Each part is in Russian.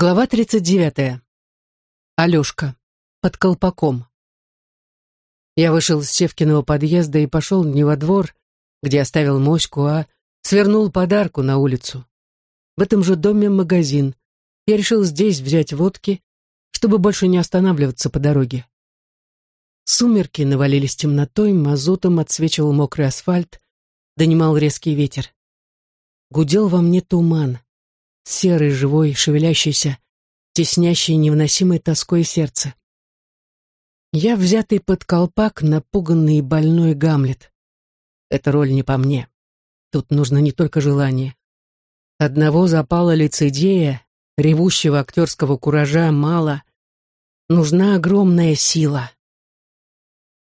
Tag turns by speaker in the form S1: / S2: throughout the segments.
S1: Глава 39. Алешка. Под колпаком. Я вышел с Севкиного подъезда и пошел не во двор, где оставил моську, а свернул подарку на улицу. В этом же доме магазин. Я решил здесь взять водки, чтобы больше не останавливаться по дороге. Сумерки навалились темнотой, мазутом отсвечивал мокрый асфальт, донимал резкий ветер. Гудел во мне туман серый, живой, шевелящийся, теснящий невыносимой тоской сердце. Я взятый под колпак, напуганный и больной Гамлет. Эта роль не по мне. Тут нужно не только желание. Одного запала лицедея, ревущего актерского куража мало. Нужна огромная сила.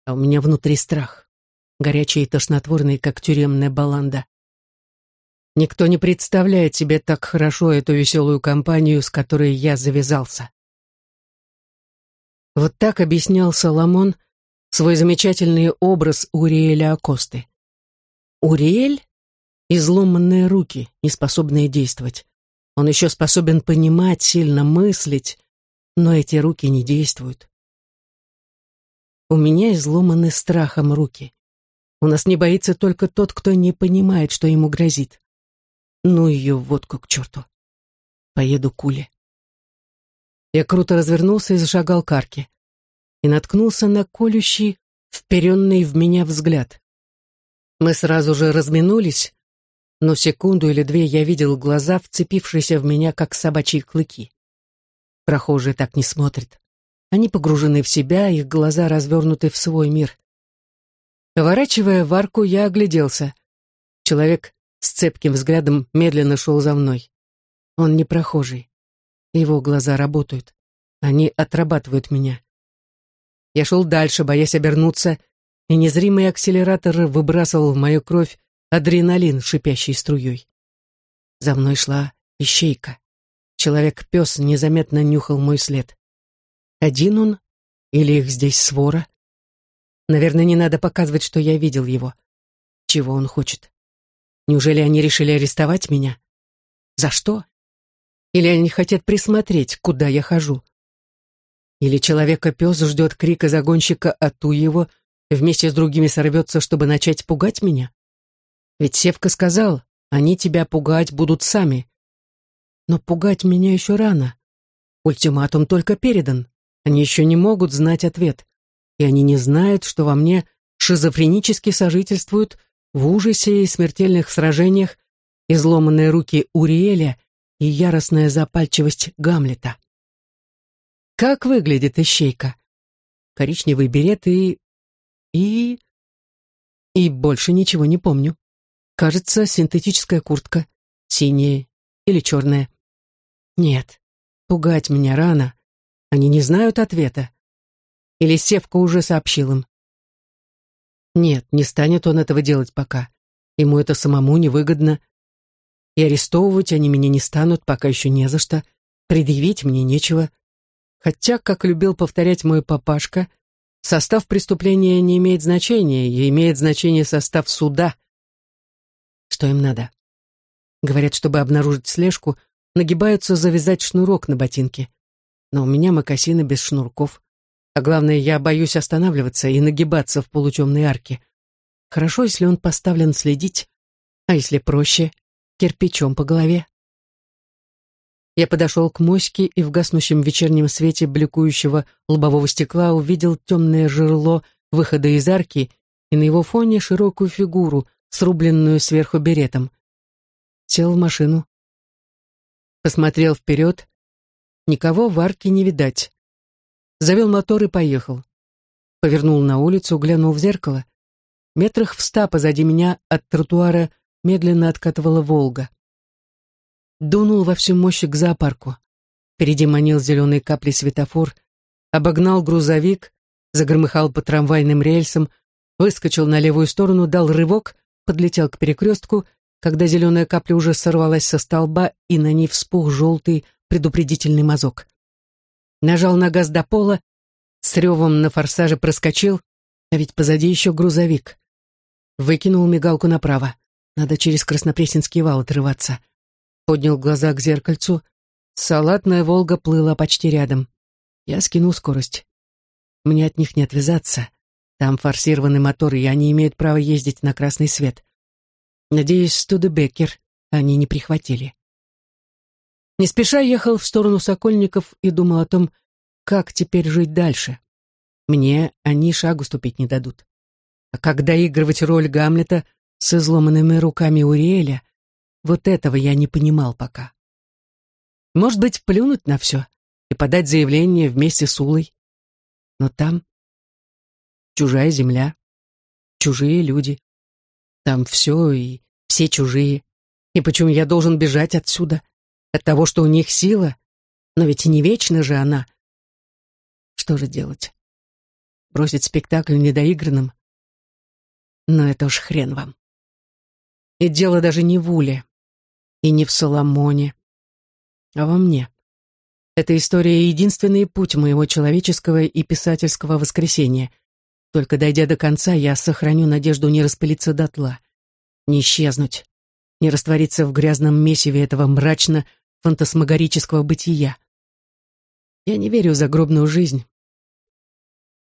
S1: А у меня внутри страх, горячий и тошнотворный, как тюремная баланда. Никто не представляет себе так хорошо эту веселую компанию, с которой я завязался. Вот так объяснял Соломон свой замечательный образ Уриэля Акосты. Уриэль — изломанные руки, не способные действовать. Он еще способен понимать, сильно мыслить, но эти руки не действуют. У меня изломаны страхом руки. У нас не боится только тот, кто не понимает, что ему грозит. Ну ее водку к черту. Поеду к Уле. Я круто развернулся и зашагал к арке. И наткнулся на колющий, вперенный в меня взгляд. Мы сразу же разминулись, но секунду или две я видел глаза, вцепившиеся в меня, как собачьи клыки. Прохожие так не смотрят. Они погружены в себя, их глаза развернуты в свой мир. Поворачивая в арку, я огляделся. Человек с цепким взглядом медленно шел за мной. Он не прохожий. Его глаза работают. Они отрабатывают меня. Я шел дальше, боясь обернуться, и незримый акселератор выбрасывал в мою кровь адреналин, шипящей струей. За мной шла ищейка. Человек-пес незаметно нюхал мой след. Один он или их здесь свора? Наверное, не надо показывать, что я видел его. Чего он хочет? Неужели они решили арестовать меня? За что? Или они хотят присмотреть, куда я хожу? Или человека-пес ждет крика загонщика «А ту его!» вместе с другими сорвется, чтобы начать пугать меня? Ведь Севка сказал, они тебя пугать будут сами. Но пугать меня еще рано. Ультиматум только передан. Они еще не могут знать ответ. И они не знают, что во мне шизофренически сожительствуют в ужасе и смертельных сражениях изломанные руки Уриэля и яростная запальчивость Гамлета. Как выглядит ищейка? Коричневый берет и... и... и больше ничего не помню. Кажется, синтетическая куртка, синяя или черная. Нет, пугать меня рано. Они не знают ответа. Или Севка уже сообщил им. Нет, не станет он этого делать пока. Ему это самому невыгодно. И арестовывать они меня не станут, пока еще не за что. Предъявить мне нечего. Хотя, как любил повторять мой папашка, состав преступления не имеет значения, и имеет значение состав суда. Что им надо? Говорят, чтобы обнаружить слежку, нагибаются завязать шнурок на ботинке. Но у меня мокасины без шнурков. А главное, я боюсь останавливаться и нагибаться в полутемной арке. Хорошо, если он поставлен следить, а если проще, кирпичом по голове. Я подошел к моське и в гаснущем вечернем свете бликующего лобового стекла увидел темное жерло выхода из арки и на его фоне широкую фигуру, срубленную сверху беретом. Сел в машину. Посмотрел вперед. Никого в арке не видать завел мотор и поехал. Повернул на улицу, глянул в зеркало. Метрах в ста позади меня от тротуара медленно откатывала «Волга». Дунул во всю мощь к зоопарку. Впереди манил зеленые капли светофор, обогнал грузовик, загромыхал по трамвайным рельсам, выскочил на левую сторону, дал рывок, подлетел к перекрестку, когда зеленая капля уже сорвалась со столба, и на ней вспух желтый предупредительный мазок нажал на газ до пола, с ревом на форсаже проскочил, а ведь позади еще грузовик. Выкинул мигалку направо. Надо через Краснопресненский вал отрываться. Поднял глаза к зеркальцу. Салатная «Волга» плыла почти рядом. Я скинул скорость. Мне от них не отвязаться. Там форсированный мотор, и они имеют право ездить на красный свет. Надеюсь, Студебекер они не прихватили. Не спеша ехал в сторону Сокольников и думал о том, как теперь жить дальше. Мне они шагу ступить не дадут. А как доигрывать роль Гамлета с изломанными руками Уриэля, вот этого я не понимал пока. Может быть, плюнуть на все и подать заявление вместе с Улой. Но там чужая земля, чужие люди. Там все и все чужие. И почему я должен бежать отсюда? От того, что у них сила? Но ведь не вечна же она. Что же делать? Бросить спектакль недоигранным? Но это уж хрен вам. И дело даже не в Уле, и не в Соломоне, а во мне. Эта история — единственный путь моего человеческого и писательского воскресения. Только дойдя до конца, я сохраню надежду не распылиться дотла, не исчезнуть, не раствориться в грязном месиве этого мрачно-фантасмагорического бытия. Я не верю в загробную жизнь.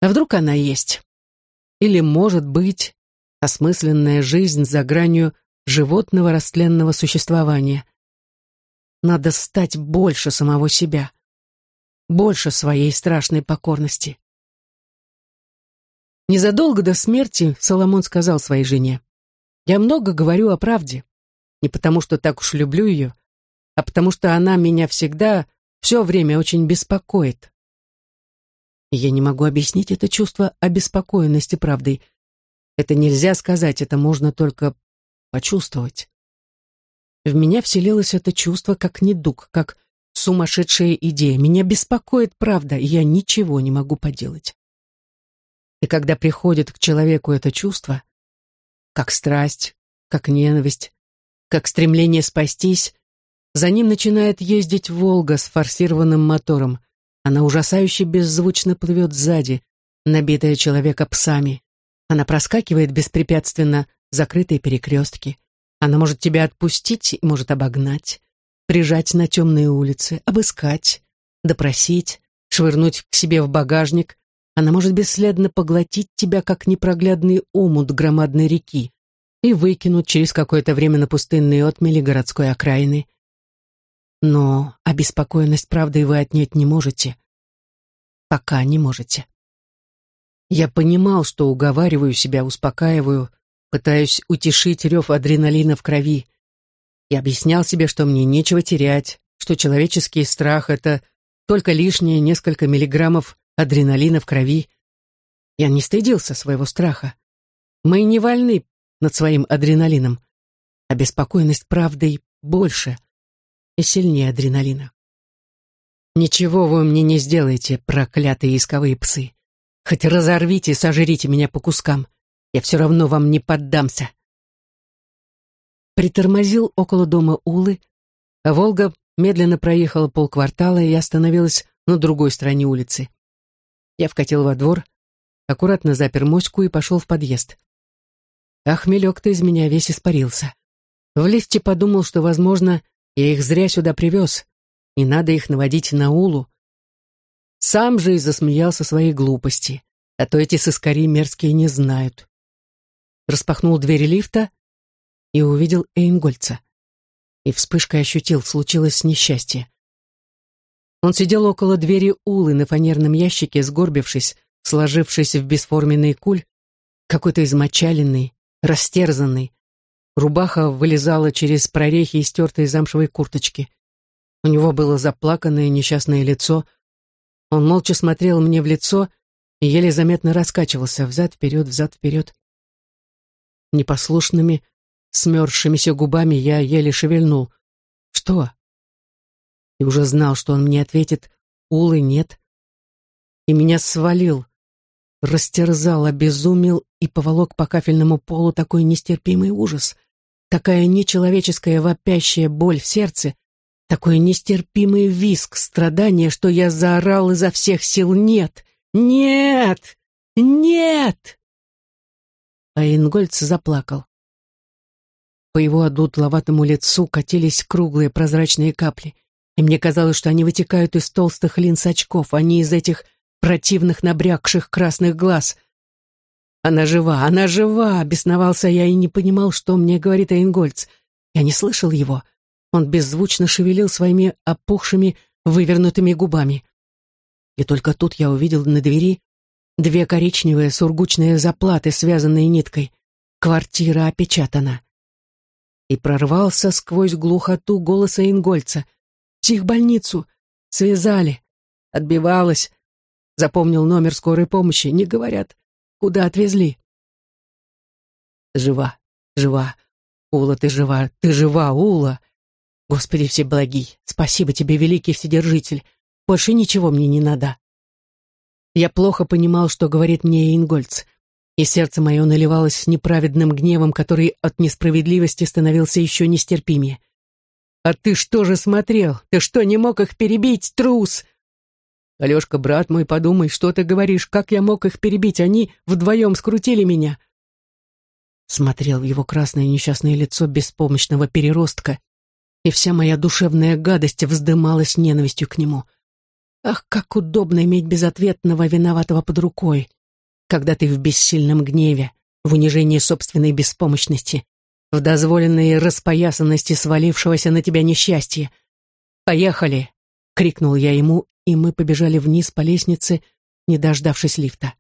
S1: А вдруг она есть? Или, может быть, осмысленная жизнь за гранью животного растленного существования. Надо стать больше самого себя, больше своей страшной покорности. Незадолго до смерти Соломон сказал своей жене, «Я много говорю о правде, не потому что так уж люблю ее, а потому что она меня всегда, все время очень беспокоит». Я не могу объяснить это чувство обеспокоенности правдой. Это нельзя сказать, это можно только почувствовать. В меня вселилось это чувство как недуг, как сумасшедшая идея. Меня беспокоит правда, и я ничего не могу поделать. И когда приходит к человеку это чувство, как страсть, как ненависть, как стремление спастись, за ним начинает ездить «Волга» с форсированным мотором. Она ужасающе беззвучно плывет сзади, набитая человека псами. Она проскакивает беспрепятственно закрытые перекрестки. Она может тебя отпустить может обогнать, прижать на темные улицы, обыскать, допросить, швырнуть к себе в багажник. Она может бесследно поглотить тебя, как непроглядный омут громадной реки, и выкинуть через какое-то время на пустынные отмели городской окраины. Но обеспокоенность правдой вы отнять не можете. Пока не можете. Я понимал, что уговариваю себя, успокаиваю, пытаюсь утешить рев адреналина в крови. Я объяснял себе, что мне нечего терять, что человеческий страх — это только лишние несколько миллиграммов адреналина в крови. Я не стыдился своего страха. Мы не вольны над своим адреналином, беспокойность правдой больше и сильнее адреналина. Ничего вы мне не сделаете, проклятые исковые псы. Хоть разорвите и сожрите меня по кускам. Я все равно вам не поддамся. Притормозил около дома Улы, а «Волга» медленно проехала полквартала и остановилась на другой стороне улицы. Я вкатил во двор, аккуратно запер моську и пошел в подъезд. А хмелек-то из меня весь испарился. В лифте подумал, что, возможно, я их зря сюда привез. Не надо их наводить на Улу. Сам же и засмеялся своей глупости, а то эти сыскари мерзкие не знают распахнул двери лифта и увидел Эйнгольца. И вспышкой ощутил, случилось несчастье. Он сидел около двери Улы на фанерном ящике, сгорбившись, сложившись в бесформенный куль, какой-то измочаленный, растерзанный. Рубаха вылезала через прорехи истертой замшевой курточки. У него было заплаканное несчастное лицо. Он молча смотрел мне в лицо и еле заметно раскачивался взад-вперед, взад-вперед. Непослушными, смерзшимися губами я еле шевельнул. «Что?» И уже знал, что он мне ответит «Улы нет». И меня свалил, растерзал, обезумел и поволок по кафельному полу такой нестерпимый ужас, такая нечеловеческая вопящая боль в сердце, такой нестерпимый визг страдания, что я заорал изо всех сил «Нет! Нет! Нет!» а Ингольц заплакал. По его одутловатому лицу катились круглые прозрачные капли. и мне казалось, что они вытекают из толстых линз очков, а не из этих противных набрякших красных глаз. «Она жива, она жива!» — бесновался я и не понимал, что мне говорит Эйнгольц. Я не слышал его. Он беззвучно шевелил своими опухшими, вывернутыми губами. И только тут я увидел на двери две коричневые сургучные заплаты, связанные ниткой. Квартира опечатана. И прорвался сквозь глухоту голоса Ингольца. «Психбольницу! Связали! Отбивалась! Запомнил номер скорой помощи, не говорят, куда отвезли!» «Жива, жива! Ула, ты жива! Ты жива, Ула!» «Господи всеблагий! Спасибо тебе, великий вседержитель! Больше ничего мне не надо!» Я плохо понимал, что говорит мне Ингольц и сердце мое наливалось неправедным гневом, который от несправедливости становился еще нестерпимее. «А ты что же смотрел? Ты что, не мог их перебить, трус?» «Алешка, брат мой, подумай, что ты говоришь, как я мог их перебить? Они вдвоем скрутили меня». Смотрел в его красное несчастное лицо беспомощного переростка, и вся моя душевная гадость вздымалась ненавистью к нему. Ах, как удобно иметь безответного виноватого под рукой, когда ты в бессильном гневе, в унижении собственной беспомощности, в дозволенной распоясанности свалившегося на тебя несчастья. «Поехали!» — крикнул я ему, и мы побежали вниз по лестнице, не дождавшись лифта.